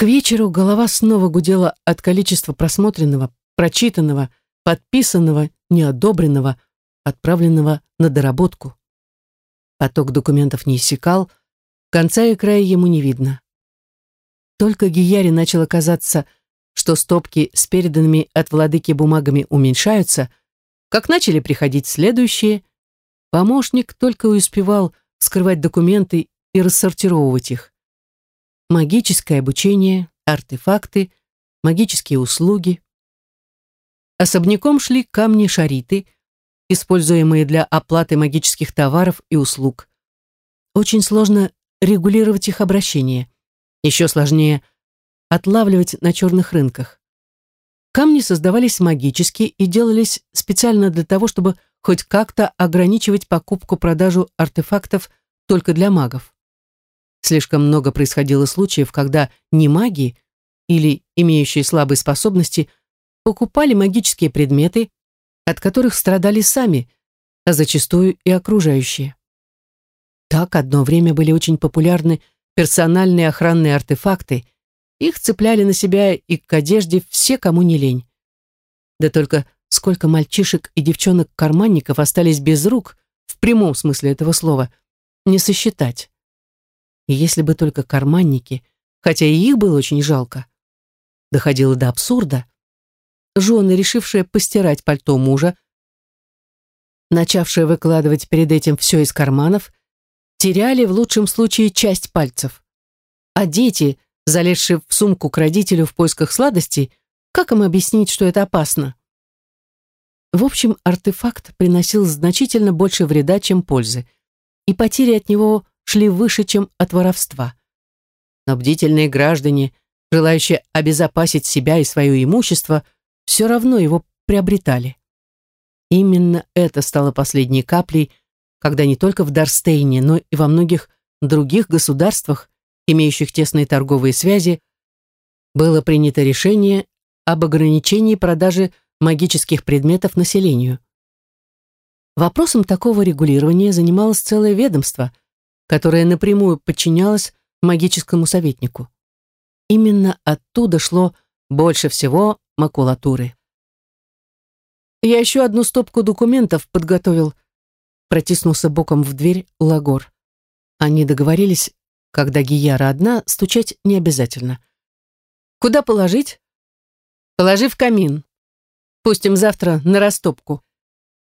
К вечеру голова снова гудела от количества просмотренного, прочитанного, подписанного, неодобренного, отправленного на доработку. Поток документов не иссякал, конца и края ему не видно. Только Гияре начало казаться, что стопки с переданными от владыки бумагами уменьшаются, как начали приходить следующие, помощник только успевал скрывать документы и рассортировывать их. Магическое обучение, артефакты, магические услуги. Особняком шли камни-шариты, используемые для оплаты магических товаров и услуг. Очень сложно регулировать их обращение. Еще сложнее отлавливать на черных рынках. Камни создавались магически и делались специально для того, чтобы хоть как-то ограничивать покупку-продажу артефактов только для магов. Слишком много происходило случаев, когда не маги или имеющие слабые способности покупали магические предметы, от которых страдали сами, а зачастую и окружающие. Так одно время были очень популярны персональные охранные артефакты – их цепляли на себя и к одежде все, кому не лень. Да только сколько мальчишек и девчонок-карманников остались без рук, в прямом смысле этого слова, не сосчитать. Если бы только карманники, хотя и их было очень жалко, доходило до абсурда, жены, решившие постирать пальто мужа, начавшие выкладывать перед этим все из карманов, теряли в лучшем случае часть пальцев. А дети – залезшие в сумку к родителю в поисках сладостей, как им объяснить, что это опасно? В общем, артефакт приносил значительно больше вреда, чем пользы, и потери от него шли выше, чем от воровства. Но бдительные граждане, желающие обезопасить себя и свое имущество, все равно его приобретали. Именно это стало последней каплей, когда не только в Дарстейне, но и во многих других государствах имеющих тесные торговые связи, было принято решение об ограничении продажи магических предметов населению. Вопросом такого регулирования занималось целое ведомство, которое напрямую подчинялось магическому советнику. Именно оттуда шло больше всего макулатуры. «Я еще одну стопку документов подготовил», протиснулся боком в дверь Лагор. Они договорились когда Гияра одна, стучать не обязательно. Куда положить? Положи в камин. Пустим завтра на растопку.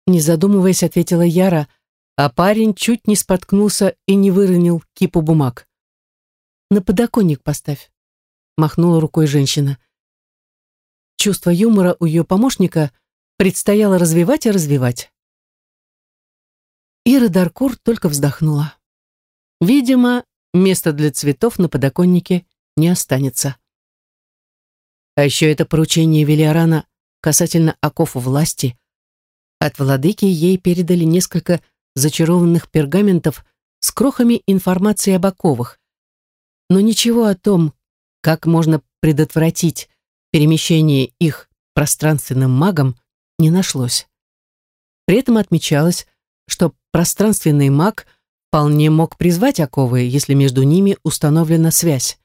Не задумываясь, ответила Яра, а парень чуть не споткнулся и не выронил кипу бумаг. На подоконник поставь, махнула рукой женщина. Чувство юмора у ее помощника предстояло развивать и развивать. Ира Даркур только вздохнула. Видимо, места для цветов на подоконнике не останется. А еще это поручение Велиорана касательно оков власти. От владыки ей передали несколько зачарованных пергаментов с крохами информации об оковах. Но ничего о том, как можно предотвратить перемещение их пространственным магом, не нашлось. При этом отмечалось, что пространственный маг – вполне мог призвать оковы, если между ними установлена связь.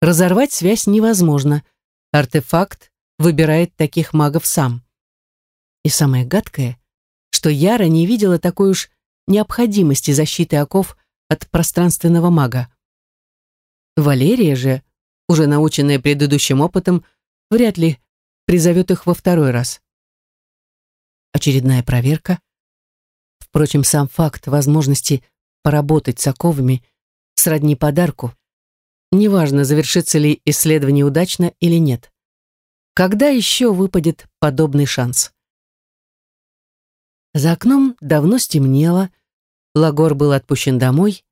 Разорвать связь невозможно. Артефакт выбирает таких магов сам. И самое гадкое, что Яра не видела такой уж необходимости защиты оков от пространственного мага. Валерия же, уже наученная предыдущим опытом, вряд ли призовет их во второй раз. Очередная проверка, Впрочем, сам факт возможности поработать с оковами сродни подарку. Неважно, завершится ли исследование удачно или нет. Когда еще выпадет подобный шанс? За окном давно стемнело, Лагор был отпущен домой,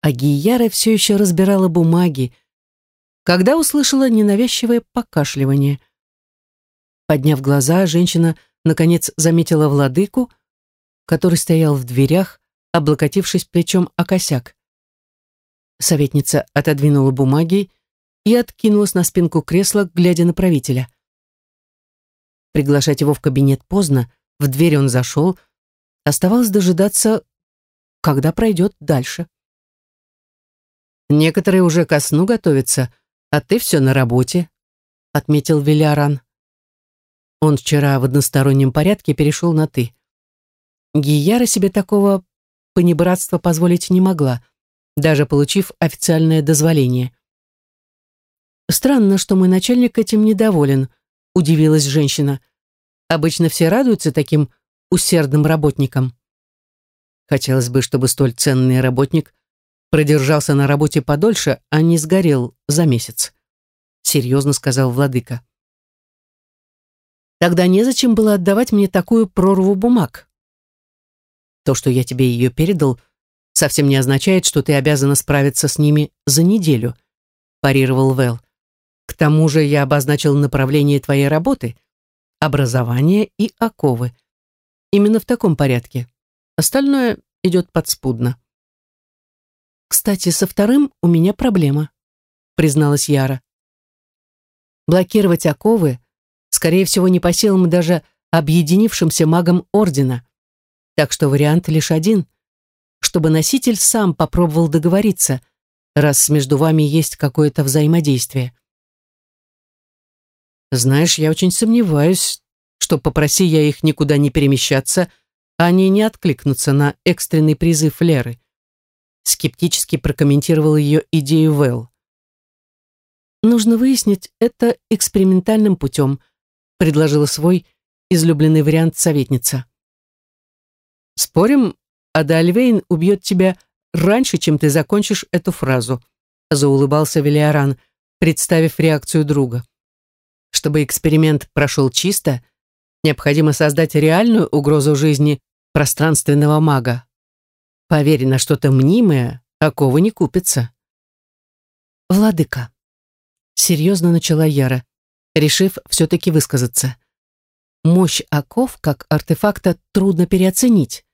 а Гияра все еще разбирала бумаги, когда услышала ненавязчивое покашливание. Подняв глаза, женщина наконец заметила владыку, который стоял в дверях, облокотившись плечом о косяк. Советница отодвинула бумаги и откинулась на спинку кресла, глядя на правителя. Приглашать его в кабинет поздно, в дверь он зашел, оставалось дожидаться, когда пройдет дальше. Некоторые уже ко сну готовятся, «А ты все на работе», — отметил Виляран. Он вчера в одностороннем порядке перешел на «ты». Гияра себе такого понебратства позволить не могла, даже получив официальное дозволение. «Странно, что мой начальник этим недоволен», — удивилась женщина. «Обычно все радуются таким усердным работникам». Хотелось бы, чтобы столь ценный работник продержался на работе подольше, а не сгорел за месяц, серьезно сказал владыка. Тогда незачем было отдавать мне такую прорву бумаг. То, что я тебе ее передал, совсем не означает, что ты обязана справиться с ними за неделю, парировал Вэл. К тому же я обозначил направление твоей работы, образование и оковы. Именно в таком порядке. Остальное идет подспудно. «Кстати, со вторым у меня проблема», — призналась Яра. «Блокировать оковы, скорее всего, не по силам даже объединившимся магам Ордена. Так что вариант лишь один, чтобы носитель сам попробовал договориться, раз между вами есть какое-то взаимодействие. Знаешь, я очень сомневаюсь, что попроси я их никуда не перемещаться, они не откликнутся на экстренный призыв Леры скептически прокомментировал ее идею Вэл. «Нужно выяснить это экспериментальным путем», предложила свой излюбленный вариант советница. «Спорим, Адальвейн убьет тебя раньше, чем ты закончишь эту фразу», заулыбался Велиаран, представив реакцию друга. Чтобы эксперимент прошел чисто, необходимо создать реальную угрозу жизни пространственного мага. Поверь, на что-то мнимое, оковы не купится. Владыка. Серьезно начала Яра, решив все-таки высказаться. Мощь оков как артефакта трудно переоценить.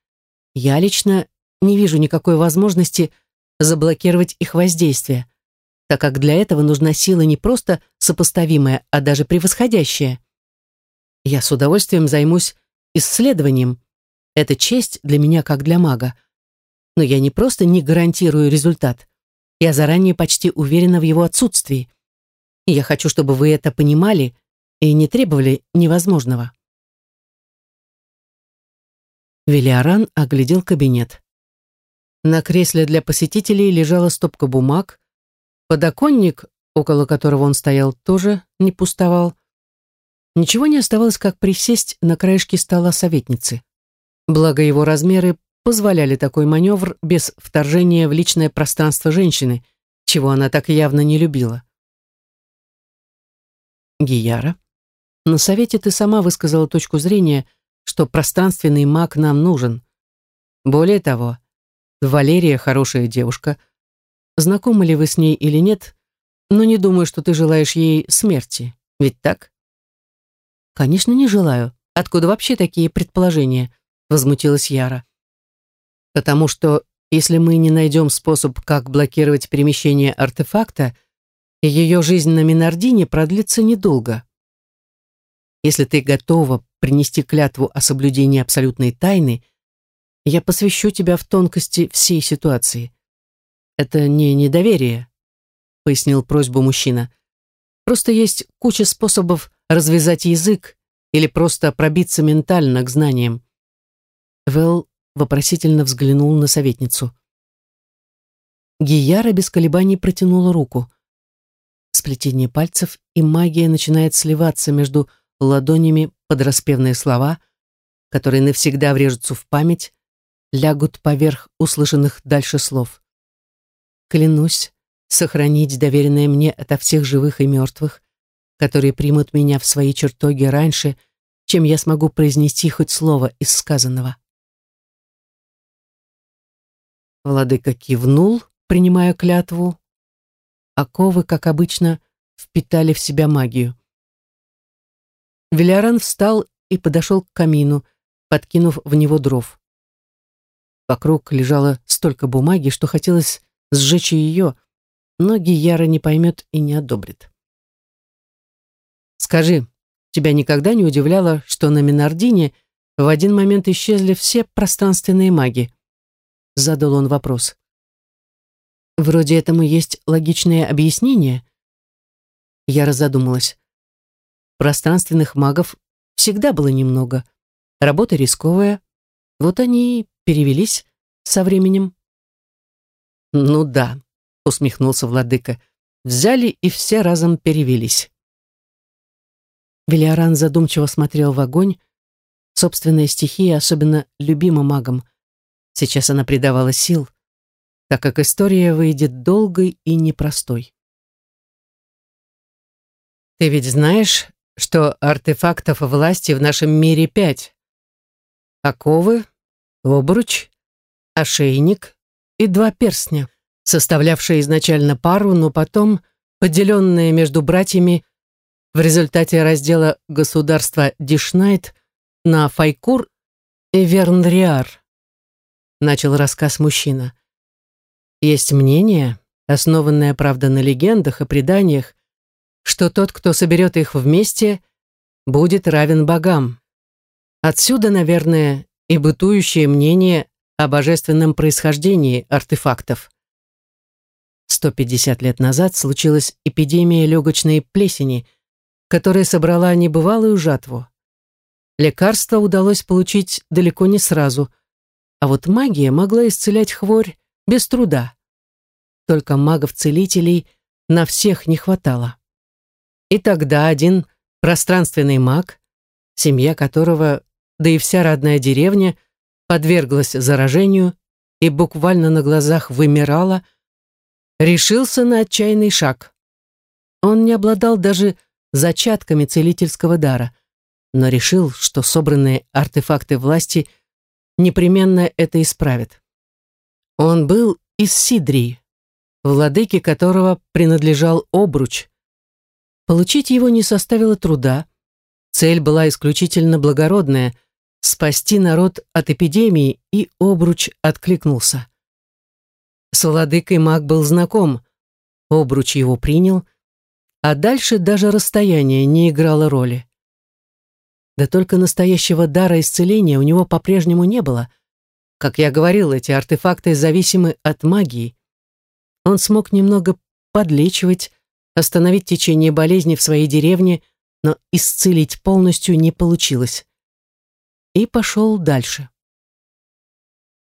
Я лично не вижу никакой возможности заблокировать их воздействие, так как для этого нужна сила не просто сопоставимая, а даже превосходящая. Я с удовольствием займусь исследованием. Это честь для меня как для мага но я не просто не гарантирую результат. Я заранее почти уверена в его отсутствии. И я хочу, чтобы вы это понимали и не требовали невозможного. Велиаран оглядел кабинет. На кресле для посетителей лежала стопка бумаг. Подоконник, около которого он стоял, тоже не пустовал. Ничего не оставалось, как присесть на краешке стола советницы. Благо его размеры позволяли такой маневр без вторжения в личное пространство женщины, чего она так явно не любила. Гияра, на совете ты сама высказала точку зрения, что пространственный маг нам нужен. Более того, Валерия хорошая девушка. Знакомы ли вы с ней или нет, но не думаю, что ты желаешь ей смерти. Ведь так? Конечно, не желаю. Откуда вообще такие предположения? Возмутилась Яра потому что если мы не найдем способ, как блокировать перемещение артефакта, ее жизнь на Минардине продлится недолго. Если ты готова принести клятву о соблюдении абсолютной тайны, я посвящу тебя в тонкости всей ситуации. Это не недоверие, пояснил просьбу мужчина. Просто есть куча способов развязать язык или просто пробиться ментально к знаниям. Вэл вопросительно взглянул на советницу. Гияра без колебаний протянула руку. Сплетение пальцев, и магия начинает сливаться между ладонями под распевные слова, которые навсегда врежутся в память, лягут поверх услышанных дальше слов. Клянусь сохранить доверенное мне ото всех живых и мертвых, которые примут меня в свои чертоги раньше, чем я смогу произнести хоть слово из сказанного. Владыка кивнул, принимая клятву. Оковы, как обычно, впитали в себя магию. Велиаран встал и подошел к камину, подкинув в него дров. Вокруг лежало столько бумаги, что хотелось сжечь ее, но Гияра не поймет и не одобрит. «Скажи, тебя никогда не удивляло, что на Минардине в один момент исчезли все пространственные маги?» Задал он вопрос. Вроде этому есть логичное объяснение. Я разодумалась. Пространственных магов всегда было немного. Работа рисковая. Вот они и перевелись со временем. «Ну да», — усмехнулся владыка, — «взяли и все разом перевелись». Велиоран задумчиво смотрел в огонь. Собственная стихия особенно любима магам. Сейчас она придавала сил, так как история выйдет долгой и непростой. «Ты ведь знаешь, что артефактов власти в нашем мире пять? Оковы, обруч, ошейник и два перстня, составлявшие изначально пару, но потом поделенные между братьями в результате раздела государства Дишнайт на Файкур и Вернриар, начал рассказ мужчина. Есть мнение, основанное, правда, на легендах и преданиях, что тот, кто соберет их вместе, будет равен богам. Отсюда, наверное, и бытующее мнение о божественном происхождении артефактов. 150 лет назад случилась эпидемия легочной плесени – которая собрала небывалую жатву. Лекарство удалось получить далеко не сразу, а вот магия могла исцелять хворь без труда. Только магов-целителей на всех не хватало. И тогда один пространственный маг, семья которого, да и вся родная деревня, подверглась заражению и буквально на глазах вымирала, решился на отчаянный шаг. Он не обладал даже зачатками целительского дара, но решил, что собранные артефакты власти непременно это исправят. Он был из Сидрии, владыке которого принадлежал обруч. Получить его не составило труда. Цель была исключительно благородная — спасти народ от эпидемии, и обруч откликнулся. С владыкой маг был знаком, обруч его принял а дальше даже расстояние не играло роли. Да только настоящего дара исцеления у него по-прежнему не было. Как я говорил, эти артефакты зависимы от магии. Он смог немного подлечивать, остановить течение болезни в своей деревне, но исцелить полностью не получилось. И пошел дальше.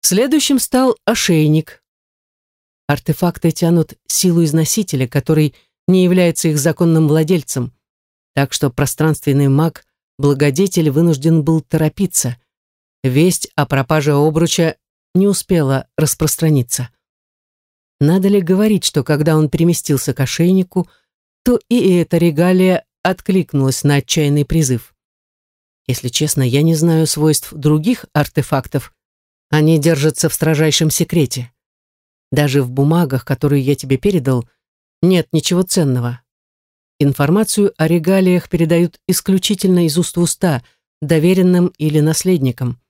Следующим стал ошейник. Артефакты тянут силу из носителя, который не является их законным владельцем, так что пространственный маг, благодетель, вынужден был торопиться. Весть о пропаже обруча не успела распространиться. Надо ли говорить, что когда он переместился к ошейнику, то и эта регалия откликнулась на отчаянный призыв. Если честно, я не знаю свойств других артефактов. Они держатся в строжайшем секрете. Даже в бумагах, которые я тебе передал, нет ничего ценного. Информацию о регалиях передают исключительно из уст в уста, доверенным или наследникам.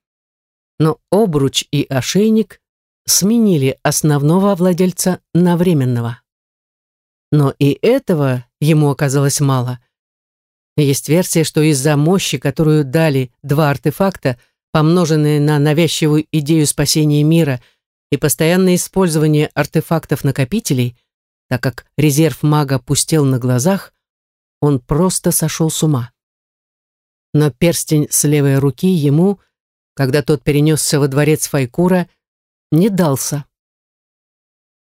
Но обруч и ошейник сменили основного владельца на временного. Но и этого ему оказалось мало. Есть версия, что из-за мощи, которую дали два артефакта, помноженные на навязчивую идею спасения мира и постоянное использование артефактов-накопителей, так как резерв мага пустел на глазах, он просто сошел с ума. Но перстень с левой руки ему, когда тот перенесся во дворец Файкура, не дался.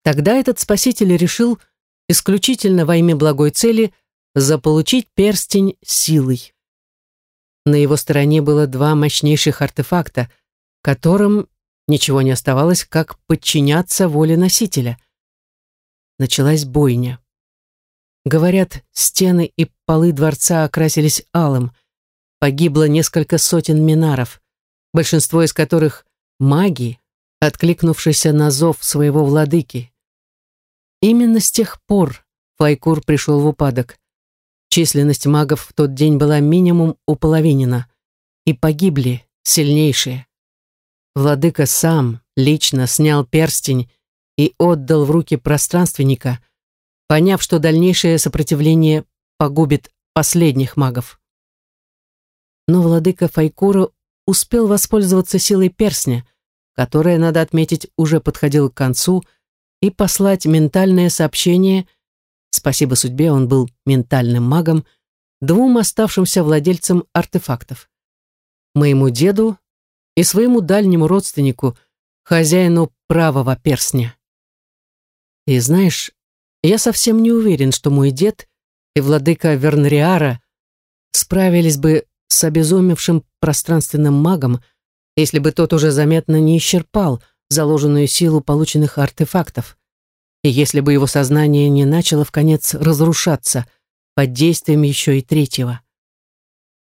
Тогда этот спаситель решил исключительно во имя благой цели заполучить перстень силой. На его стороне было два мощнейших артефакта, которым ничего не оставалось, как подчиняться воле носителя началась бойня. Говорят, стены и полы дворца окрасились алым. Погибло несколько сотен минаров, большинство из которых — маги, откликнувшиеся на зов своего владыки. Именно с тех пор Файкур пришел в упадок. Численность магов в тот день была минимум уполовинена, и погибли сильнейшие. Владыка сам лично снял перстень и отдал в руки пространственника, поняв, что дальнейшее сопротивление погубит последних магов. Но владыка Файкура успел воспользоваться силой перстня, которая, надо отметить, уже подходила к концу, и послать ментальное сообщение Спасибо судьбе, он был ментальным магом, двум оставшимся владельцам артефактов. Моему деду и своему дальнему родственнику, хозяину правого перстня. И знаешь, я совсем не уверен, что мой дед и владыка Вернриара справились бы с обезумевшим пространственным магом, если бы тот уже заметно не исчерпал заложенную силу полученных артефактов, и если бы его сознание не начало в конец разрушаться под действием еще и третьего.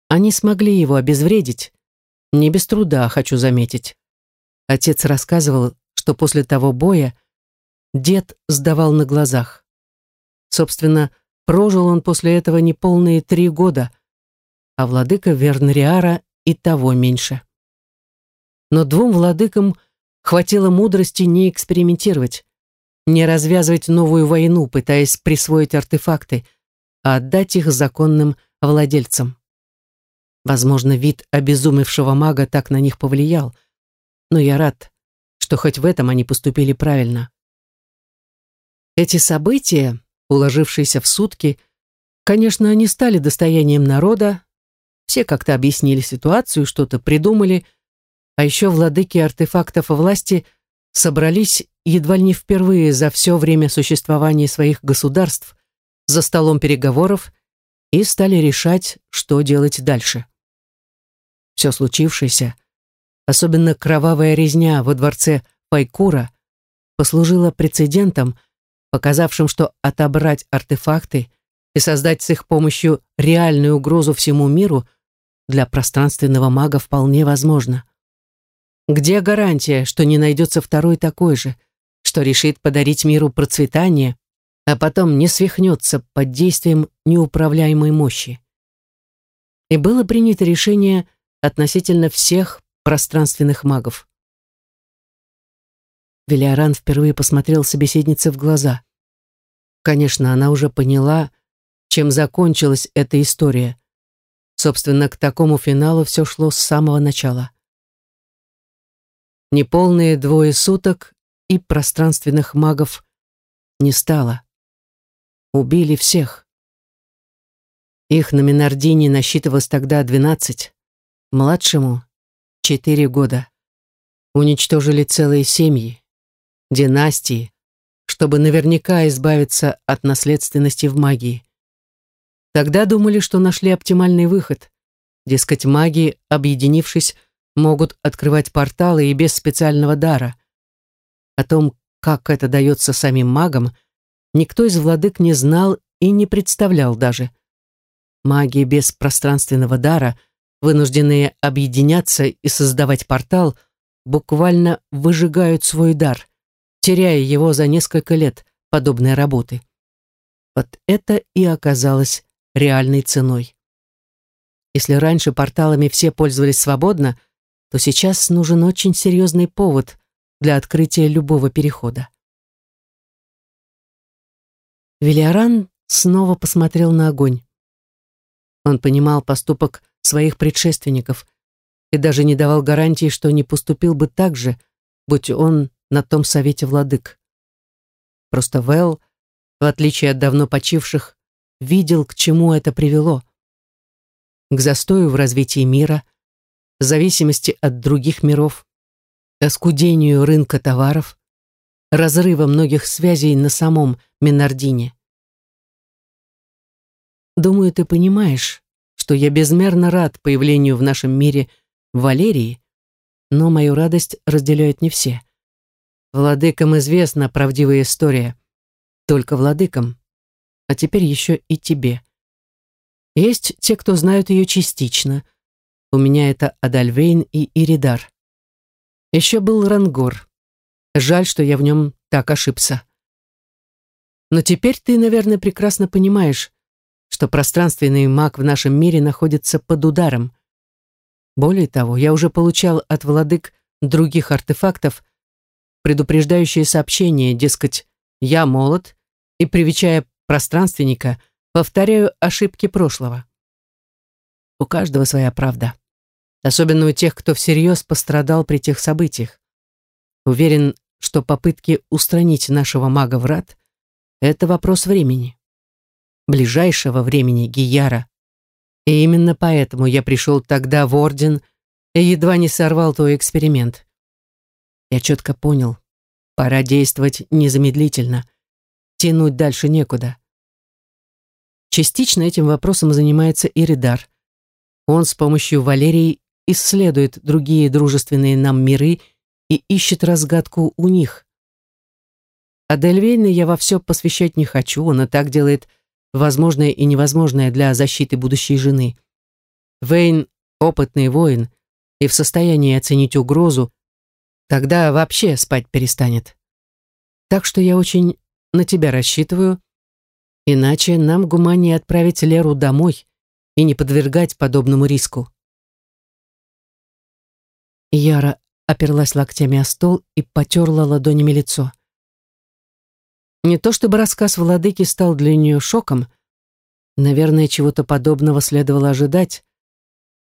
Они смогли его обезвредить, не без труда, хочу заметить. Отец рассказывал, что после того боя дед сдавал на глазах. Собственно, прожил он после этого неполные три года, а владыка Вернриара и того меньше. Но двум владыкам хватило мудрости не экспериментировать, не развязывать новую войну, пытаясь присвоить артефакты, а отдать их законным владельцам. Возможно, вид обезумевшего мага так на них повлиял, но я рад, что хоть в этом они поступили правильно. Эти события, уложившиеся в сутки, конечно, не стали достоянием народа, все как-то объяснили ситуацию, что-то придумали, а еще владыки артефактов власти собрались едва ли не впервые за все время существования своих государств за столом переговоров и стали решать, что делать дальше. Все случившееся, особенно кровавая резня во дворце Пайкура, послужила прецедентом, показавшим, что отобрать артефакты и создать с их помощью реальную угрозу всему миру для пространственного мага вполне возможно. Где гарантия, что не найдется второй такой же, что решит подарить миру процветание, а потом не свихнется под действием неуправляемой мощи? И было принято решение относительно всех пространственных магов. Велиаран впервые посмотрел собеседнице в глаза. Конечно, она уже поняла, чем закончилась эта история. Собственно, к такому финалу все шло с самого начала. Неполные двое суток и пространственных магов не стало. Убили всех. Их на Минардине насчитывалось тогда двенадцать. Младшему — четыре года. Уничтожили целые семьи, династии, чтобы наверняка избавиться от наследственности в магии. Тогда думали, что нашли оптимальный выход. Дескать, маги, объединившись, могут открывать порталы и без специального дара. О том, как это дается самим магам, никто из владык не знал и не представлял даже. Маги без пространственного дара — вынужденные объединяться и создавать портал, буквально выжигают свой дар, теряя его за несколько лет подобной работы. Вот это и оказалось реальной ценой. Если раньше порталами все пользовались свободно, то сейчас нужен очень серьезный повод для открытия любого перехода. Велиоран снова посмотрел на огонь. Он понимал поступок своих предшественников и даже не давал гарантии, что не поступил бы так же, будь он на том совете владык. Просто Вэл, в отличие от давно почивших, видел, к чему это привело. К застою в развитии мира, зависимости от других миров, оскудению рынка товаров, разрыва многих связей на самом Менардине. Думаю, ты понимаешь, что я безмерно рад появлению в нашем мире Валерии, но мою радость разделяют не все. Владыкам известна правдивая история. Только владыкам. А теперь еще и тебе. Есть те, кто знают ее частично. У меня это Адальвейн и Иридар. Еще был Рангор. Жаль, что я в нем так ошибся. Но теперь ты, наверное, прекрасно понимаешь, что пространственный маг в нашем мире находится под ударом. Более того, я уже получал от владык других артефактов предупреждающие сообщения, дескать, я молод, и, привечая пространственника, повторяю ошибки прошлого. У каждого своя правда. Особенно у тех, кто всерьез пострадал при тех событиях. Уверен, что попытки устранить нашего мага врат — это вопрос времени. ближайшего времени, Гияра. И именно поэтому я пришел тогда в Орден и едва не сорвал твой эксперимент. Я четко понял, пора действовать незамедлительно. Тянуть дальше некуда. Частично этим вопросом занимается Иридар. Он с помощью Валерии исследует другие дружественные нам миры и ищет разгадку у них. А Дельвейна я во все посвящать не хочу, он и так делает возможное и невозможное для защиты будущей жены. Вейн — опытный воин и в состоянии оценить угрозу, тогда вообще спать перестанет. Так что я очень на тебя рассчитываю, иначе нам гуманнее отправить Леру домой и не подвергать подобному риску. Яра оперлась локтями о стол и потерла ладонями лицо. Не то чтобы рассказ владыки стал для нее шоком, наверное, чего-то подобного следовало ожидать,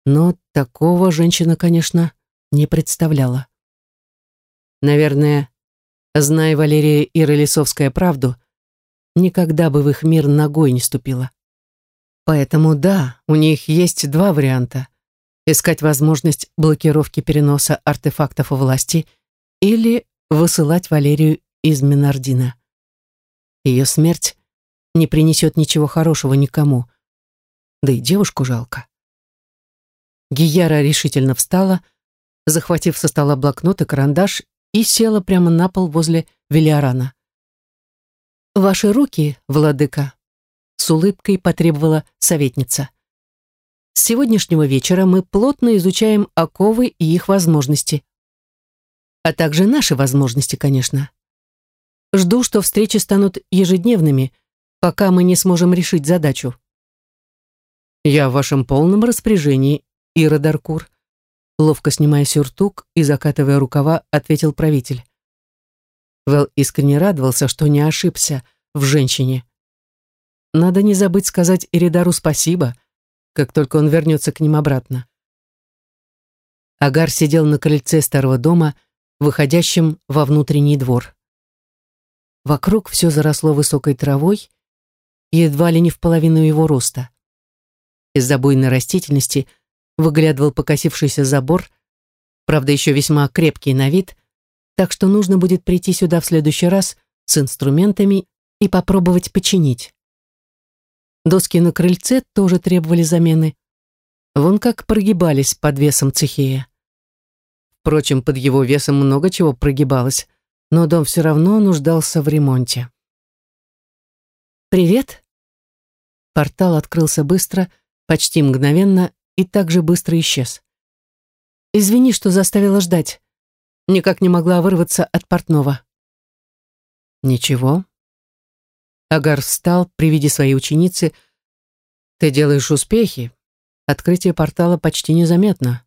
но такого женщина, конечно, не представляла. Наверное, зная Валерия Иролесовская правду, никогда бы в их мир ногой не ступила. Поэтому да, у них есть два варианта. Искать возможность блокировки переноса артефактов власти или высылать Валерию из Минардина. Ее смерть не принесет ничего хорошего никому. Да и девушку жалко. Гияра решительно встала, захватив со стола блокнот и карандаш, и села прямо на пол возле Велиарана. «Ваши руки, владыка», — с улыбкой потребовала советница. «С сегодняшнего вечера мы плотно изучаем оковы и их возможности. А также наши возможности, конечно. Жду, что встречи станут ежедневными, пока мы не сможем решить задачу. Я в вашем полном распоряжении, Ира Даркур. Ловко снимая сюртук и закатывая рукава, ответил правитель. Вэл искренне радовался, что не ошибся в женщине. Надо не забыть сказать Иридару спасибо, как только он вернется к ним обратно. Агар сидел на крыльце старого дома, выходящем во внутренний двор. Вокруг все заросло высокой травой, едва ли не в половину его роста. Из забойной растительности выглядывал покосившийся забор, правда, еще весьма крепкий на вид, так что нужно будет прийти сюда в следующий раз с инструментами и попробовать починить. Доски на крыльце тоже требовали замены. Вон как прогибались под весом цехея. Впрочем, под его весом много чего прогибалось, но дом все равно нуждался в ремонте. «Привет!» Портал открылся быстро, почти мгновенно и также быстро исчез. «Извини, что заставила ждать. Никак не могла вырваться от портного». «Ничего». Агар встал при виде своей ученицы. «Ты делаешь успехи. Открытие портала почти незаметно».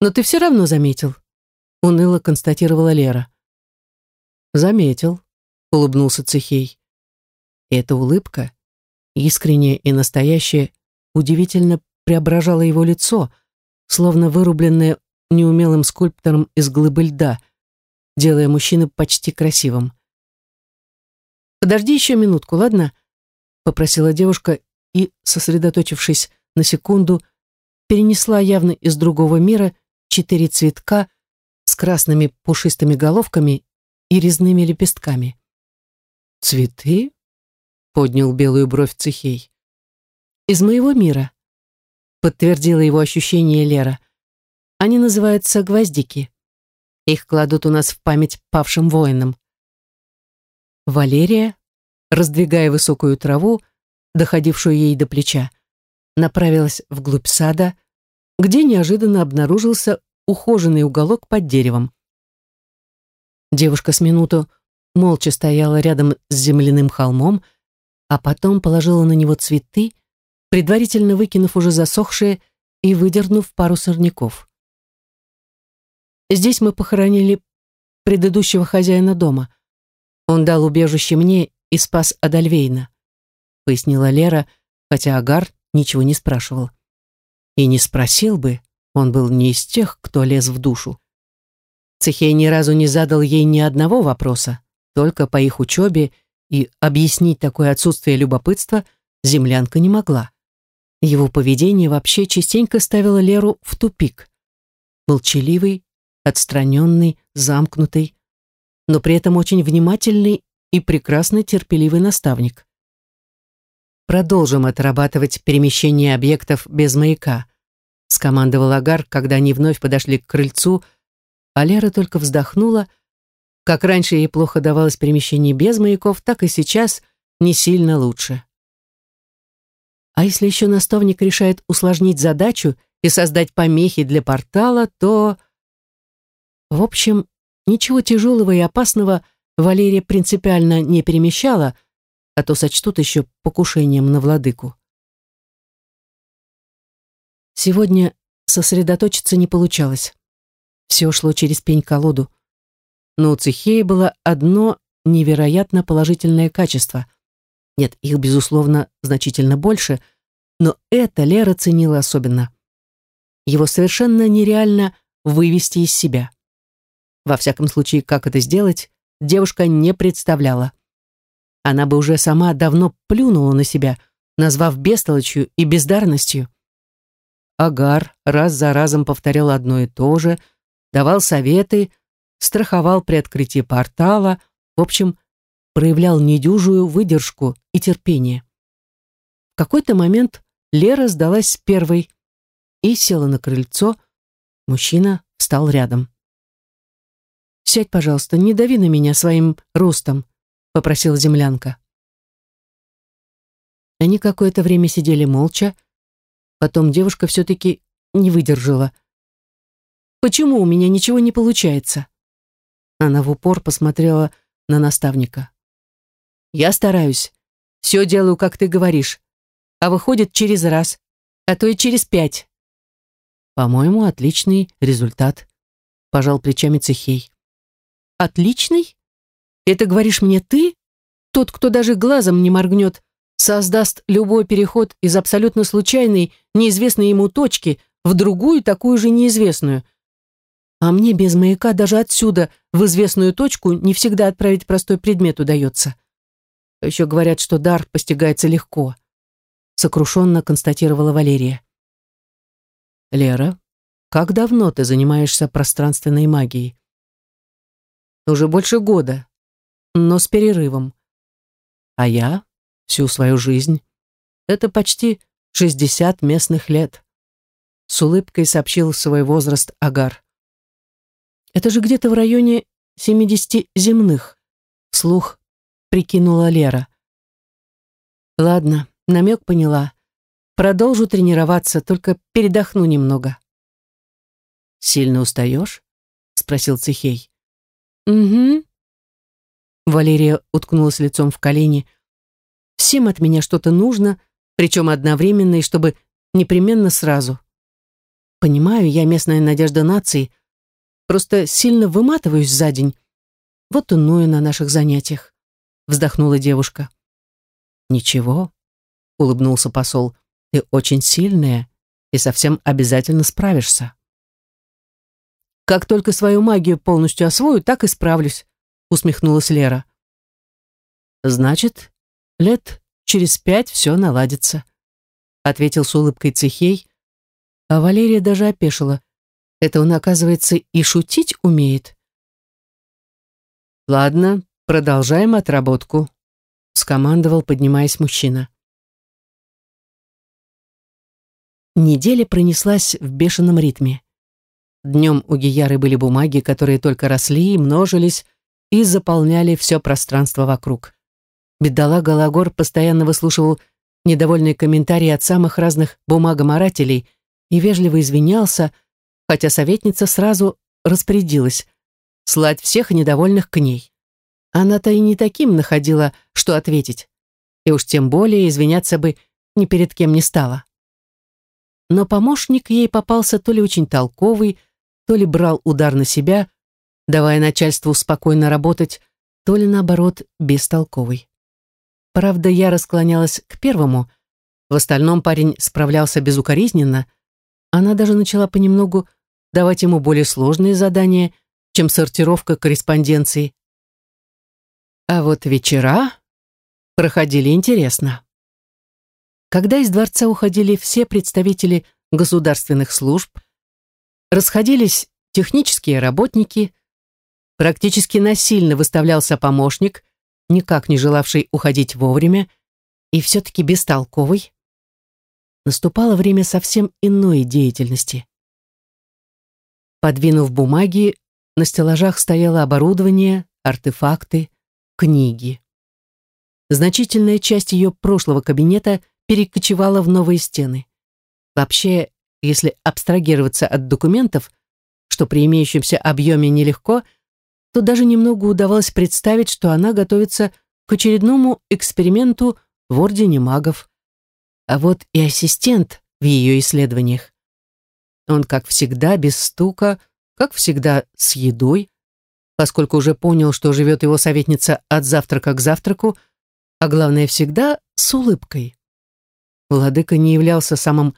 «Но ты все равно заметил», — уныло констатировала Лера. «Заметил», — улыбнулся Цехей. эта улыбка, искренняя и настоящая, удивительно преображала его лицо, словно вырубленное неумелым скульптором из глыбы льда, делая мужчину почти красивым. «Подожди еще минутку, ладно?» — попросила девушка и, сосредоточившись на секунду, перенесла явно из другого мира четыре цветка с красными пушистыми головками и резными лепестками. «Цветы?» — поднял белую бровь Цехей. «Из моего мира», — подтвердила его ощущение Лера. «Они называются гвоздики. Их кладут у нас в память павшим воинам». Валерия, раздвигая высокую траву, доходившую ей до плеча, направилась вглубь сада, где неожиданно обнаружился ухоженный уголок под деревом. Девушка с минуту молча стояла рядом с земляным холмом, а потом положила на него цветы, предварительно выкинув уже засохшие и выдернув пару сорняков. Здесь мы похоронили предыдущего хозяина дома. Он дал убежище мне и спас Адальвейна, пояснила Лера, хотя Агар ничего не спрашивал. И не спросил бы, он был не из тех, кто лез в душу. Цехей ни разу не задал ей ни одного вопроса, только по их учебе и объяснить такое отсутствие любопытства землянка не могла. Его поведение вообще частенько ставило Леру в тупик. Молчаливый, отстраненный, замкнутый, но при этом очень внимательный и прекрасно терпеливый наставник. «Продолжим отрабатывать перемещение объектов без маяка», скомандовал Агар, когда они вновь подошли к крыльцу, а Лера только вздохнула. Как раньше ей плохо давалось перемещение без маяков, так и сейчас не сильно лучше. А если еще наставник решает усложнить задачу и создать помехи для портала, то... В общем, ничего тяжелого и опасного Валерия принципиально не перемещала, а то сочтут еще покушением на владыку. Сегодня сосредоточиться не получалось. Все шло через пень-колоду. Но у Цехея было одно невероятно положительное качество. Нет, их, безусловно, значительно больше, но это Лера ценила особенно. Его совершенно нереально вывести из себя. Во всяком случае, как это сделать, девушка не представляла. Она бы уже сама давно плюнула на себя, назвав бестолочью и бездарностью. Агар раз за разом повторял одно и то же, давал советы, страховал при открытии портала, в общем, проявлял недюжую выдержку и терпение. В какой-то момент Лера сдалась первой и села на крыльцо, мужчина встал рядом. «Сядь, пожалуйста, не дави на меня своим ростом», — попросила землянка. Они какое-то время сидели молча, Потом девушка все-таки не выдержала. «Почему у меня ничего не получается?» Она в упор посмотрела на наставника. «Я стараюсь. Все делаю, как ты говоришь. А выходит через раз, а то и через пять». «По-моему, отличный результат», — пожал плечами Цехей. «Отличный? Это говоришь мне ты? Тот, кто даже глазом не моргнет, создаст любой переход из абсолютно случайной, неизвестной ему точки в другую такую же неизвестную. А мне без маяка даже отсюда в известную точку не всегда отправить простой предмет удается. Еще говорят, что дар постигается легко. Сокрушенно констатировала Валерия. Лера, как давно ты занимаешься пространственной магией? Уже больше года, но с перерывом. А я всю свою жизнь. Это почти 60 местных лет. С улыбкой сообщил свой возраст Агар. Это же где-то в районе 70 земных. Слух прикинула Лера. Ладно, намек поняла. Продолжу тренироваться, только передохну немного. «Сильно устаешь?» — спросил Цехей. «Угу». Валерия уткнулась лицом в колени, — Всем от меня что-то нужно, причем одновременно и чтобы непременно сразу. Понимаю, я местная надежда нации, просто сильно выматываюсь за день. Вот и ною на наших занятиях, вздохнула девушка. Ничего, улыбнулся посол, ты очень сильная и совсем обязательно справишься. Как только свою магию полностью освою, так и справлюсь, усмехнулась Лера. Значит, Лет через пять все наладится», — ответил с улыбкой Цехей, а Валерия даже опешила. Это он, оказывается, и шутить умеет. «Ладно, продолжаем отработку», — скомандовал, поднимаясь мужчина. Неделя пронеслась в бешеном ритме. Днем у Гияры были бумаги, которые только росли и множились и заполняли все пространство вокруг. Бедолага Лагор постоянно выслушивал недовольные комментарии от самых разных бумагоморателей и вежливо извинялся, хотя советница сразу распорядилась слать всех недовольных к ней. Она-то и не таким находила, что ответить, и уж тем более извиняться бы ни перед кем не стала. Но помощник ей попался то ли очень толковый, то ли брал удар на себя, давая начальству спокойно работать, то ли наоборот бестолковый. Правда, я расклонялась к первому. В остальном парень справлялся безукоризненно. Она даже начала понемногу давать ему более сложные задания, чем сортировка корреспонденций. А вот вечера проходили интересно. Когда из дворца уходили все представители государственных служб, расходились технические работники, практически насильно выставлялся помощник, никак не желавший уходить вовремя, и все-таки бестолковый, наступало время совсем иной деятельности. Подвинув бумаги, на стеллажах стояло оборудование, артефакты, книги. Значительная часть ее прошлого кабинета перекочевала в новые стены. Вообще, если абстрагироваться от документов, что при имеющемся объеме нелегко, то даже немного удавалось представить, что она готовится к очередному эксперименту в Ордене магов. А вот и ассистент в ее исследованиях. Он, как всегда, без стука, как всегда, с едой, поскольку уже понял, что живет его советница от завтрака к завтраку, а главное, всегда с улыбкой. Владыка не являлся самым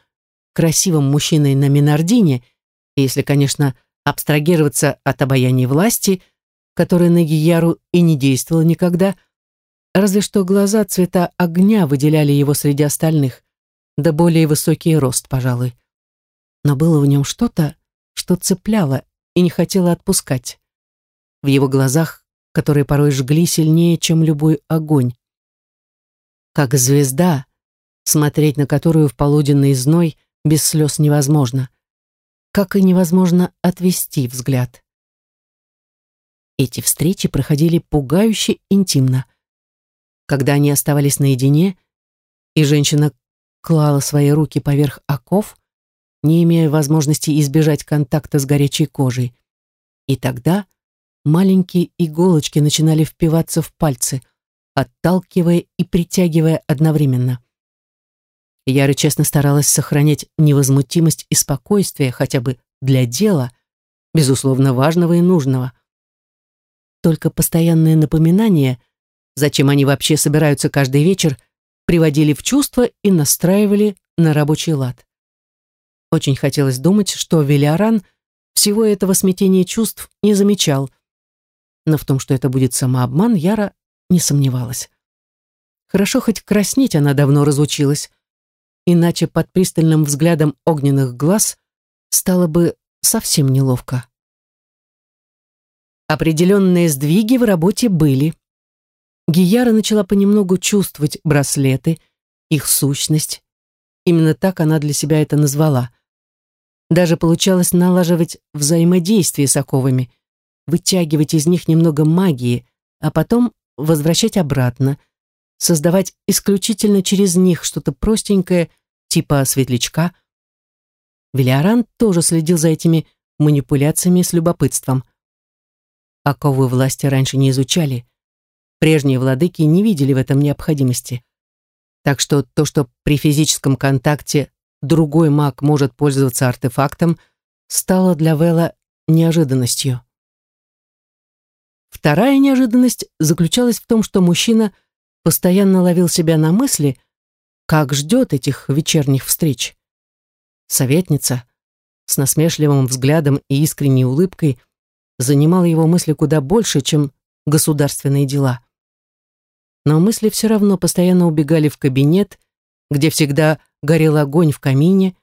красивым мужчиной на Минардине, если, конечно, абстрагироваться от обаяния власти, которое на Гияру и не действовало никогда, разве что глаза цвета огня выделяли его среди остальных, да более высокий рост, пожалуй. Но было в нем что-то, что цепляло и не хотело отпускать. В его глазах, которые порой жгли сильнее, чем любой огонь. Как звезда, смотреть на которую в полуденный зной без слез невозможно. Как и невозможно отвести взгляд. Эти встречи проходили пугающе интимно. Когда они оставались наедине, и женщина клала свои руки поверх оков, не имея возможности избежать контакта с горячей кожей. И тогда маленькие иголочки начинали впиваться в пальцы, отталкивая и притягивая одновременно. Яра честно старалась сохранять невозмутимость и спокойствие хотя бы для дела, безусловно важного и нужного. Только постоянные напоминания, зачем они вообще собираются каждый вечер, приводили в чувство и настраивали на рабочий лад. Очень хотелось думать, что Велиаран всего этого смятения чувств не замечал, но в том, что это будет самообман, Яра не сомневалась. Хорошо, хоть краснеть она давно разучилась, иначе под пристальным взглядом огненных глаз стало бы совсем неловко. Определенные сдвиги в работе были. Гияра начала понемногу чувствовать браслеты, их сущность. Именно так она для себя это назвала. Даже получалось налаживать взаимодействие с оковами, вытягивать из них немного магии, а потом возвращать обратно, создавать исключительно через них что-то простенькое, типа светлячка. Велиаран тоже следил за этими манипуляциями с любопытством. Оковы власти раньше не изучали. Прежние владыки не видели в этом необходимости. Так что то, что при физическом контакте другой маг может пользоваться артефактом, стало для Вэлла неожиданностью. Вторая неожиданность заключалась в том, что мужчина постоянно ловил себя на мысли, как ждет этих вечерних встреч. Советница с насмешливым взглядом и искренней улыбкой – занимала его мысли куда больше, чем государственные дела. Но мысли все равно постоянно убегали в кабинет, где всегда горел огонь в камине,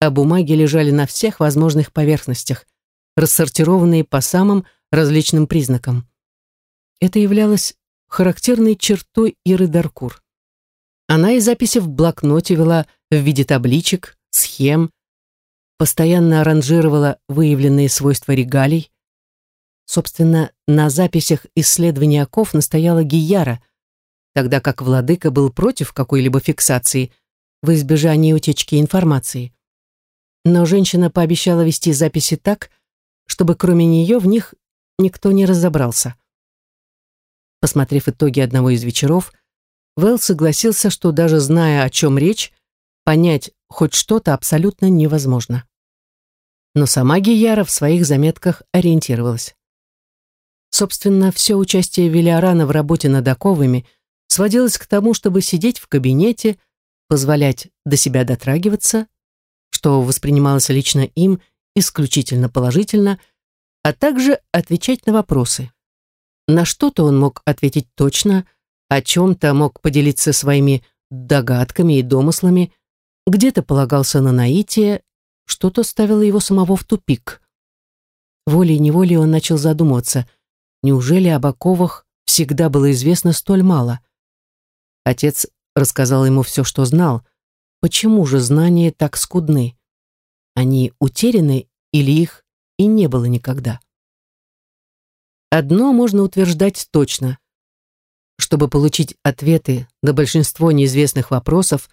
а бумаги лежали на всех возможных поверхностях, рассортированные по самым различным признакам. Это являлось характерной чертой Иры Даркур. Она и записи в блокноте вела в виде табличек, схем, постоянно аранжировала выявленные свойства регалий, Собственно, на записях исследования оков настояла Гияра, тогда как владыка был против какой-либо фиксации в избежании утечки информации. Но женщина пообещала вести записи так, чтобы кроме нее в них никто не разобрался. Посмотрев итоги одного из вечеров, Вэлл согласился, что даже зная, о чем речь, понять хоть что-то абсолютно невозможно. Но сама Гияра в своих заметках ориентировалась. Собственно, все участие Велиорана в работе над оковами сводилось к тому, чтобы сидеть в кабинете, позволять до себя дотрагиваться, что воспринималось лично им исключительно положительно, а также отвечать на вопросы. На что-то он мог ответить точно, о чем-то мог поделиться своими догадками и домыслами, где-то полагался на наитие, что-то ставило его самого в тупик. Волей-неволей он начал задумываться, неужели об оковах всегда было известно столь мало? Отец рассказал ему все, что знал. Почему же знания так скудны? Они утеряны или их и не было никогда? Одно можно утверждать точно. Чтобы получить ответы на большинство неизвестных вопросов,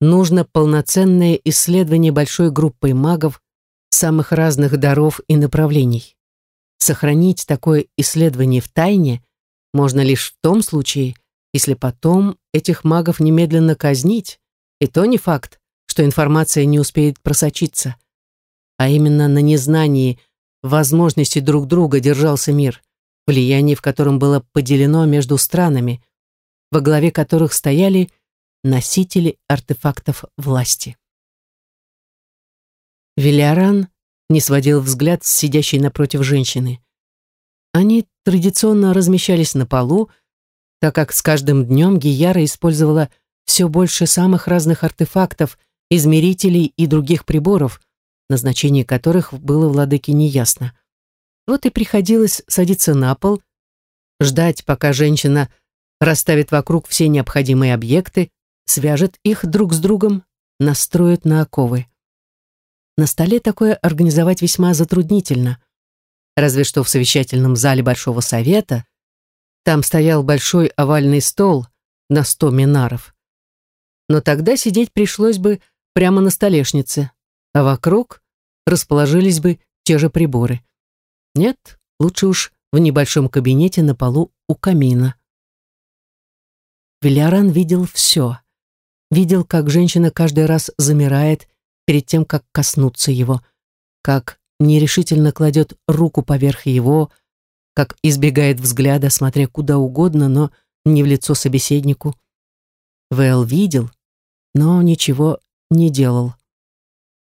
нужно полноценное исследование большой группой магов самых разных даров и направлений. Сохранить такое исследование в тайне можно лишь в том случае, если потом этих магов немедленно казнить, и то не факт, что информация не успеет просочиться. А именно на незнании возможностей друг друга держался мир, влияние в котором было поделено между странами, во главе которых стояли носители артефактов власти. Велиаран не сводил взгляд с сидящей напротив женщины. Они традиционно размещались на полу, так как с каждым днем Гияра использовала все больше самых разных артефактов, измерителей и других приборов, назначение которых было владыке неясно. Вот и приходилось садиться на пол, ждать, пока женщина расставит вокруг все необходимые объекты, свяжет их друг с другом, настроит на оковы. На столе такое организовать весьма затруднительно. Разве что в совещательном зале Большого Совета там стоял большой овальный стол на сто минаров. Но тогда сидеть пришлось бы прямо на столешнице, а вокруг расположились бы те же приборы. Нет, лучше уж в небольшом кабинете на полу у камина. Велиаран видел все. Видел, как женщина каждый раз замирает перед тем, как коснуться его, как нерешительно кладет руку поверх его, как избегает взгляда, смотря куда угодно, но не в лицо собеседнику. Вэл видел, но ничего не делал.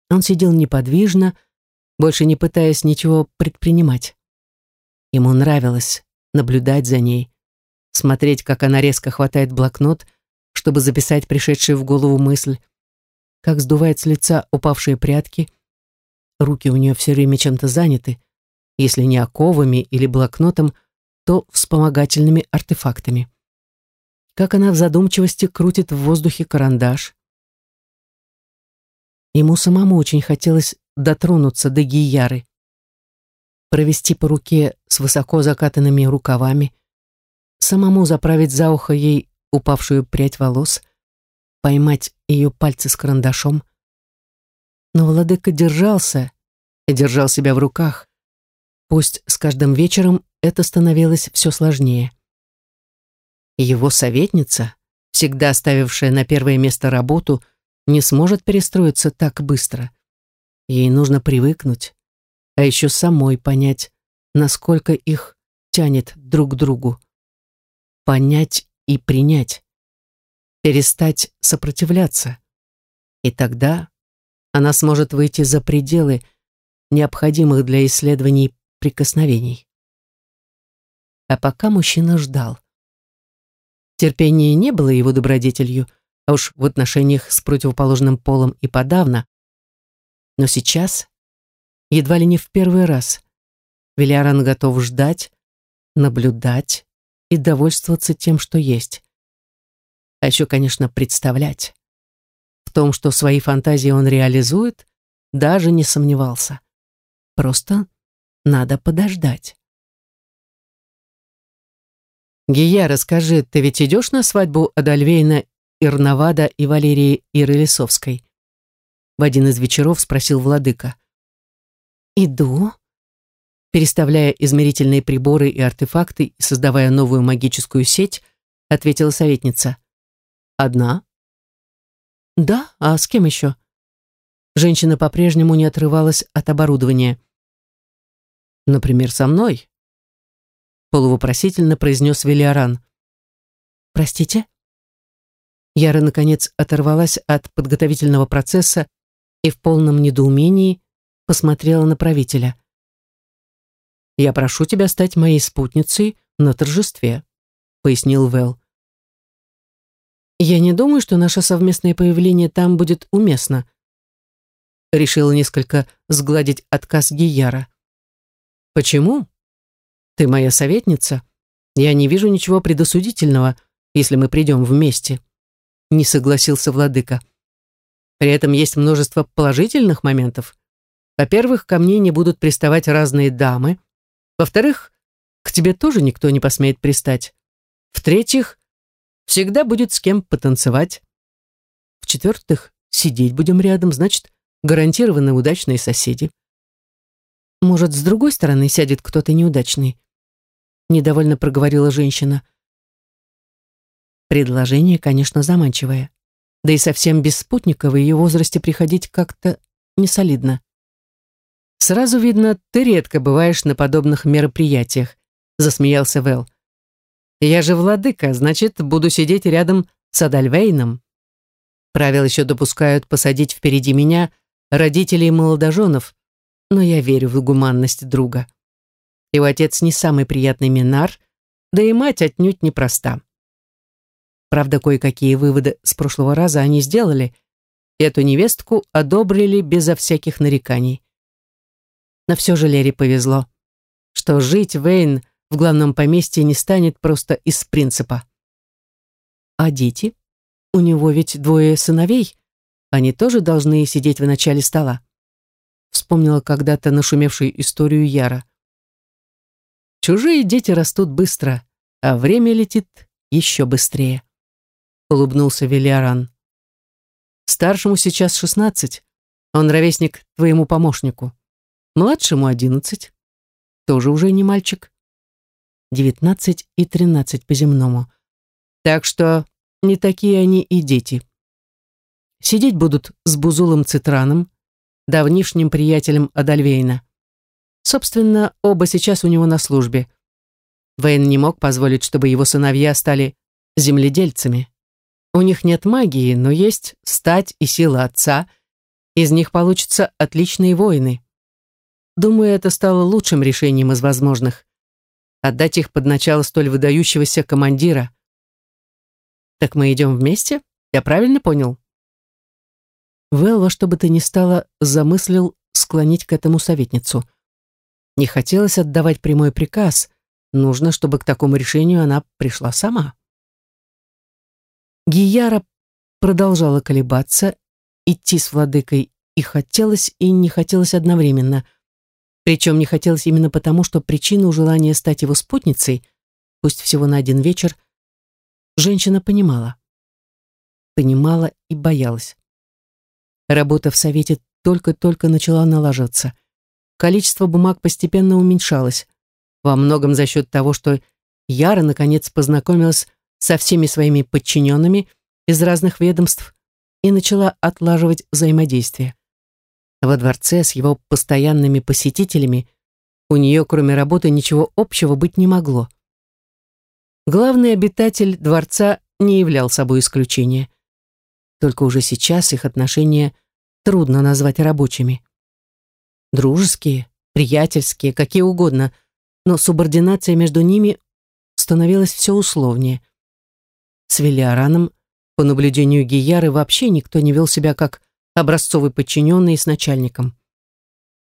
Он сидел неподвижно, больше не пытаясь ничего предпринимать. Ему нравилось наблюдать за ней, смотреть, как она резко хватает блокнот, чтобы записать пришедшую в голову мысль, как сдувает с лица упавшие прятки. Руки у нее все время чем-то заняты, если не оковами или блокнотом, то вспомогательными артефактами. Как она в задумчивости крутит в воздухе карандаш. Ему самому очень хотелось дотронуться до Гияры, провести по руке с высоко закатанными рукавами, самому заправить за ухо ей упавшую прядь волос, поймать ее пальцы с карандашом. Но владыка держался и держал себя в руках. Пусть с каждым вечером это становилось все сложнее. Его советница, всегда ставившая на первое место работу, не сможет перестроиться так быстро. Ей нужно привыкнуть, а еще самой понять, насколько их тянет друг к другу. Понять и принять. Перестать сопротивляться. И тогда она сможет выйти за пределы необходимых для исследований прикосновений. А пока мужчина ждал. Терпение не было его добродетелью, а уж в отношениях с противоположным полом и подавно. Но сейчас, едва ли не в первый раз, Велиаран готов ждать, наблюдать и довольствоваться тем, что есть. А еще, конечно, представлять. В том, что свои фантазии он реализует, даже не сомневался. Просто надо подождать. Гия, расскажи, ты ведь идешь на свадьбу Адальвейна Ирнавада и Валерии Ирылисовской? В один из вечеров спросил владыка. Иду. Переставляя измерительные приборы и артефакты создавая новую магическую сеть, ответила советница. Одна? Да, а с кем еще? Женщина по-прежнему не отрывалась от оборудования. Например, со мной? Полувопросительно произнес Велиаран. Простите? Яра, наконец, оторвалась от подготовительного процесса и в полном недоумении посмотрела на правителя. «Я прошу тебя стать моей спутницей на торжестве», — пояснил Вэл. Я не думаю, что наше совместное появление там будет уместно. Решила несколько сгладить отказ Гияра. Почему? Ты моя советница. Я не вижу ничего предосудительного, если мы придем вместе. Не согласился владыка. При этом есть множество положительных моментов. Во-первых, ко мне не будут приставать разные дамы. Во-вторых, к тебе тоже никто не посмеет пристать. В-третьих, всегда будет с кем потанцевать. В-четвертых, сидеть будем рядом, значит, гарантированно удачные соседи. Может, с другой стороны сядет кто-то неудачный? Недовольно проговорила женщина. Предложение, конечно, заманчивое. Да и совсем без спутника в ее возрасте приходить как-то несолидно. Сразу видно, ты редко бываешь на подобных мероприятиях, засмеялся Вэл. Я же владыка, значит, буду сидеть рядом с Адальвейном. Правила еще допускают посадить впереди меня родителей молодоженов, но я верю в гуманность друга. Его отец не самый приятный минар, да и мать отнюдь непроста. Правда, кое-какие выводы с прошлого раза они сделали, эту невестку одобрили безо всяких нареканий. Но все же Лере повезло, что жить Вейн в главном поместье не станет просто из принципа. А дети? У него ведь двое сыновей. Они тоже должны сидеть в начале стола. Вспомнила когда-то нашумевшую историю Яра. Чужие дети растут быстро, а время летит еще быстрее. Улыбнулся Велиаран. Старшему сейчас шестнадцать. Он ровесник твоему помощнику. Младшему одиннадцать. Тоже уже не мальчик. Девятнадцать и тринадцать по земному. Так что не такие они и дети. Сидеть будут с Бузулом Цитраном, давнишним приятелем Адальвейна. Собственно, оба сейчас у него на службе. Вейн не мог позволить, чтобы его сыновья стали земледельцами. У них нет магии, но есть стать и сила отца. Из них получатся отличные воины. Думаю, это стало лучшим решением из возможных. Отдать их под начало столь выдающегося командира. Так мы идем вместе? Я правильно понял? Вэл во что бы то ни стало замыслил склонить к этому советницу. Не хотелось отдавать прямой приказ. Нужно, чтобы к такому решению она пришла сама. Гияра продолжала колебаться, идти с владыкой и хотелось, и не хотелось одновременно — причем не хотелось именно потому, что причину желания стать его спутницей, пусть всего на один вечер, женщина понимала. Понимала и боялась. Работа в совете только-только начала налаживаться. Количество бумаг постепенно уменьшалось, во многом за счет того, что Яра наконец познакомилась со всеми своими подчиненными из разных ведомств и начала отлаживать взаимодействие. Во дворце с его постоянными посетителями у нее, кроме работы, ничего общего быть не могло. Главный обитатель дворца не являл собой исключения. Только уже сейчас их отношения трудно назвать рабочими. Дружеские, приятельские, какие угодно, но субординация между ними становилась все условнее. С Велиараном, по наблюдению Гияры, вообще никто не вел себя как образцовый подчиненный с начальником.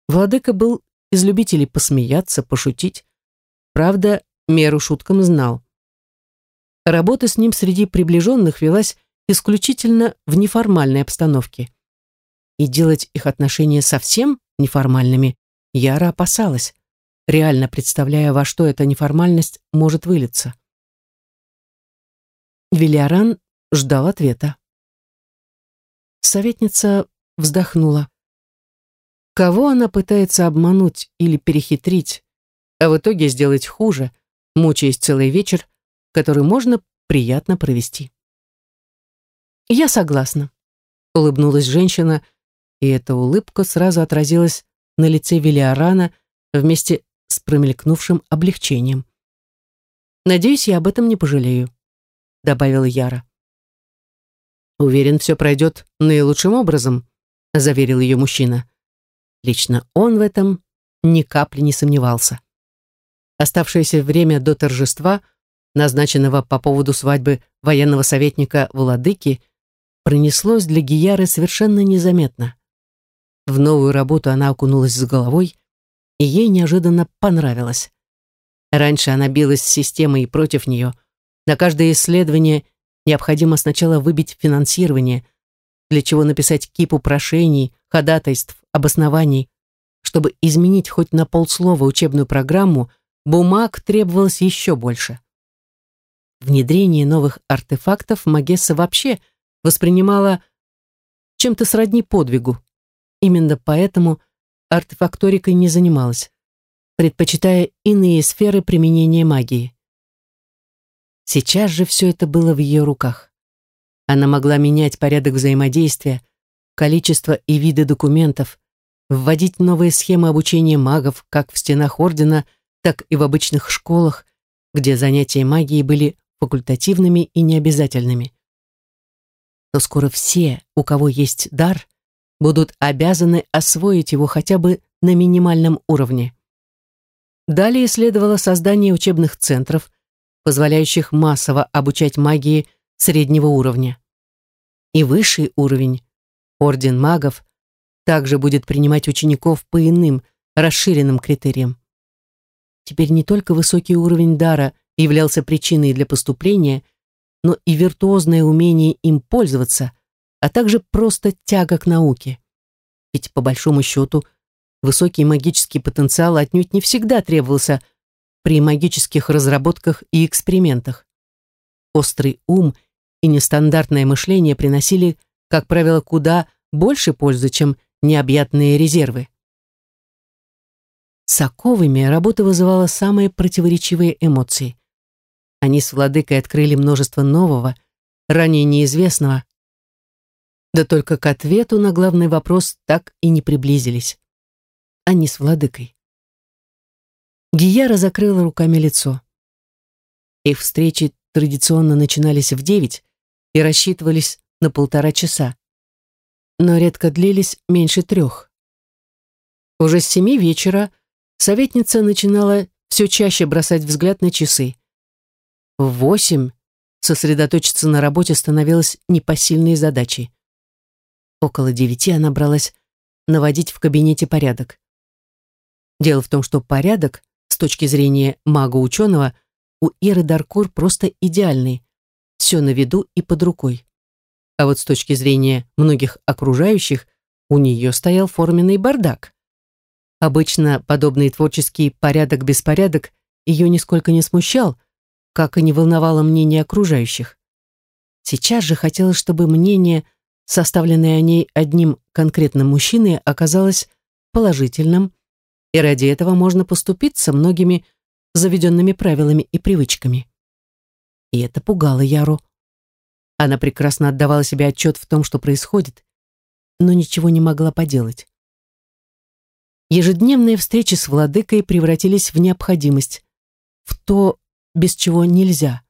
Владыка был из любителей посмеяться, пошутить. Правда, меру шуткам знал. Работа с ним среди приближенных велась исключительно в неформальной обстановке. И делать их отношения совсем неформальными Яра опасалась, реально представляя, во что эта неформальность может вылиться. Велиаран ждал ответа. Советница вздохнула. Кого она пытается обмануть или перехитрить, а в итоге сделать хуже, мучаясь целый вечер, который можно приятно провести. «Я согласна», — улыбнулась женщина, и эта улыбка сразу отразилась на лице Велиарана вместе с промелькнувшим облегчением. «Надеюсь, я об этом не пожалею», — добавила Яра. Уверен, все пройдет наилучшим образом, заверил ее мужчина. Лично он в этом ни капли не сомневался. Оставшееся время до торжества назначенного по поводу свадьбы военного советника Владыки, пронеслось для Гияры совершенно незаметно. В новую работу она окунулась с головой, и ей неожиданно понравилось. Раньше она билась с системой против нее. На каждое исследование необходимо сначала выбить финансирование, для чего написать кипу прошений, ходатайств, обоснований. Чтобы изменить хоть на полслова учебную программу, бумаг требовалось еще больше. Внедрение новых артефактов Магесса вообще воспринимала чем-то сродни подвигу. Именно поэтому артефакторикой не занималась, предпочитая иные сферы применения магии. Сейчас же все это было в ее руках. Она могла менять порядок взаимодействия, количество и виды документов, вводить новые схемы обучения магов как в стенах Ордена, так и в обычных школах, где занятия магией были факультативными и необязательными. Но скоро все, у кого есть дар, будут обязаны освоить его хотя бы на минимальном уровне. Далее следовало создание учебных центров, позволяющих массово обучать магии среднего уровня. И высший уровень, Орден магов, также будет принимать учеников по иным, расширенным критериям. Теперь не только высокий уровень дара являлся причиной для поступления, но и виртуозное умение им пользоваться, а также просто тяга к науке. Ведь, по большому счету, высокий магический потенциал отнюдь не всегда требовался при магических разработках и экспериментах. Острый ум и нестандартное мышление приносили, как правило, куда больше пользы, чем необъятные резервы. С оковами работа вызывала самые противоречивые эмоции. Они с владыкой открыли множество нового, ранее неизвестного, да только к ответу на главный вопрос так и не приблизились. Они с владыкой. Гияра закрыла руками лицо. Их встречи традиционно начинались в девять и рассчитывались на полтора часа, но редко длились меньше трех. Уже с семи вечера советница начинала все чаще бросать взгляд на часы. В восемь сосредоточиться на работе становилось непосильной задачей. Около девяти она бралась наводить в кабинете порядок. Дело в том, что порядок, с точки зрения мага-ученого, у Иры Даркур просто идеальный. Все на виду и под рукой. А вот с точки зрения многих окружающих, у нее стоял форменный бардак. Обычно подобный творческий порядок-беспорядок ее нисколько не смущал, как и не волновало мнение окружающих. Сейчас же хотелось, чтобы мнение, составленное о ней одним конкретным мужчиной, оказалось положительным, и ради этого можно поступиться многими заведенными правилами и привычками. И это пугало Яру. Она прекрасно отдавала себе отчет в том, что происходит, но ничего не могла поделать. Ежедневные встречи с владыкой превратились в необходимость, в то, без чего нельзя,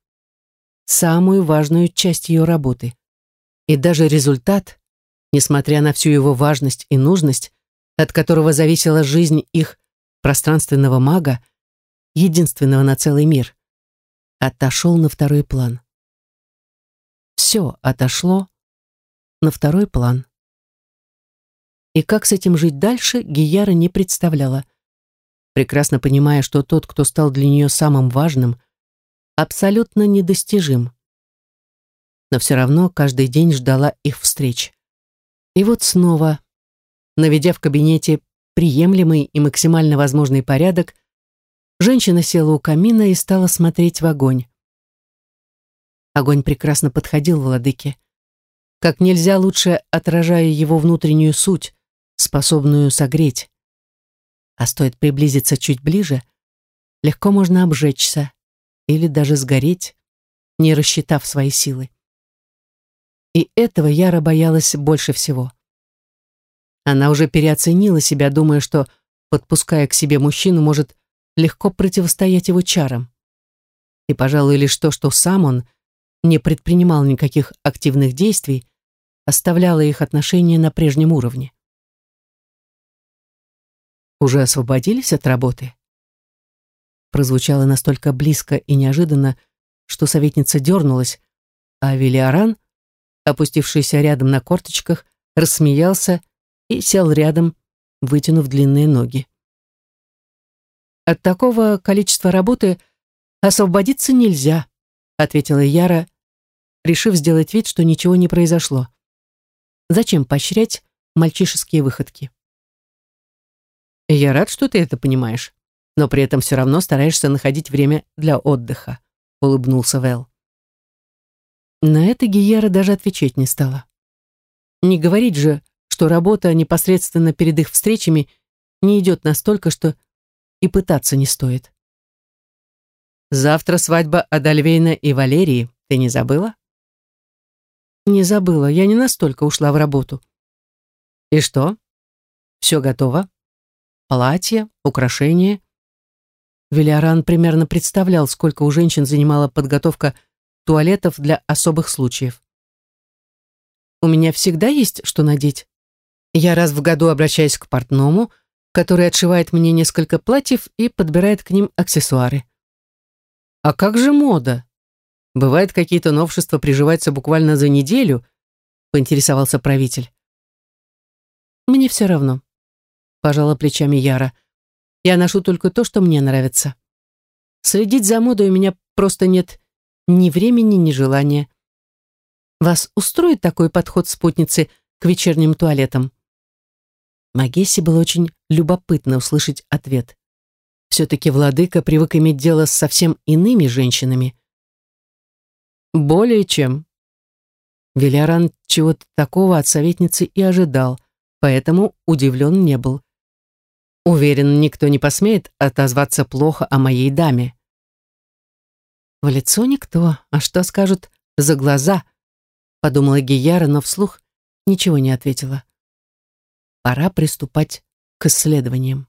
самую важную часть ее работы. И даже результат, несмотря на всю его важность и нужность, от которого зависела жизнь их пространственного мага, единственного на целый мир, отошел на второй план все отошло на второй план. И как с этим жить дальше, Гияра не представляла, прекрасно понимая, что тот, кто стал для нее самым важным, абсолютно недостижим. Но все равно каждый день ждала их встреч. И вот снова, наведя в кабинете приемлемый и максимально возможный порядок, женщина села у камина и стала смотреть в огонь. Огонь прекрасно подходил владыке, как нельзя лучше отражая его внутреннюю суть, способную согреть. А стоит приблизиться чуть ближе, легко можно обжечься или даже сгореть, не рассчитав свои силы. И этого Яра боялась больше всего. Она уже переоценила себя, думая, что, подпуская к себе мужчину, может легко противостоять его чарам. И, пожалуй, лишь то, что сам он не предпринимал никаких активных действий, оставляла их отношения на прежнем уровне. «Уже освободились от работы?» Прозвучало настолько близко и неожиданно, что советница дернулась, а Велиаран, опустившийся рядом на корточках, рассмеялся и сел рядом, вытянув длинные ноги. «От такого количества работы освободиться нельзя», ответила Яра, решив сделать вид, что ничего не произошло. Зачем поощрять мальчишеские выходки? Я рад, что ты это понимаешь, но при этом все равно стараешься находить время для отдыха, улыбнулся Вэл. На это Гиера даже отвечать не стала. Не говорить же, что работа непосредственно перед их встречами не идет настолько, что и пытаться не стоит. Завтра свадьба Адальвейна и Валерии. Ты не забыла? Не забыла. Я не настолько ушла в работу. И что? Все готово? Платье, украшения? Велиаран примерно представлял, сколько у женщин занимала подготовка туалетов для особых случаев. У меня всегда есть что надеть. Я раз в году обращаюсь к портному, который отшивает мне несколько платьев и подбирает к ним аксессуары. А как же мода? Бывает, какие-то новшества приживаются буквально за неделю, поинтересовался правитель. Мне все равно, пожала плечами Яра. Я ношу только то, что мне нравится. Следить за модой у меня просто нет ни времени, ни желания. Вас устроит такой подход спутницы к вечерним туалетам? Магессе было очень любопытно услышать ответ. Все-таки владыка привык иметь дело с совсем иными женщинами. Более чем. Велиаран чего-то такого от советницы и ожидал, поэтому удивлен не был. Уверен, никто не посмеет отозваться плохо о моей даме. В лицо никто, а что скажут за глаза, подумала Гияра, но вслух ничего не ответила. Пора приступать к исследованиям.